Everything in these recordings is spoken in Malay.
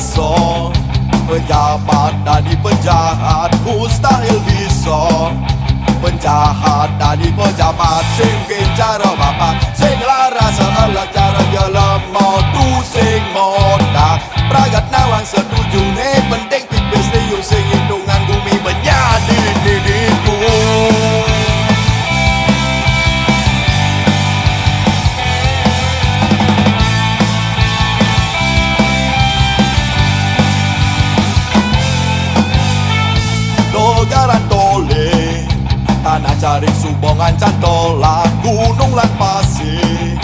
biasa Pejabat dari penjahat mustahil bisa. Penjahat dari pejabat Sing kejar bapak. Sing lara seolah cara dia lemot. Cari subongan cantola Gunung lan pasir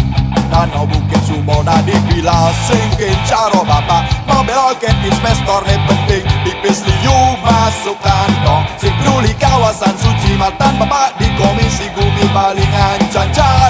Danau bukit sumona di bila Singkin caro bapak Mobil oke investor ne penting Pipis liu masuk kantong. Sing peduli kawasan suci Matan bapak di komisi gumi Balingan Betawi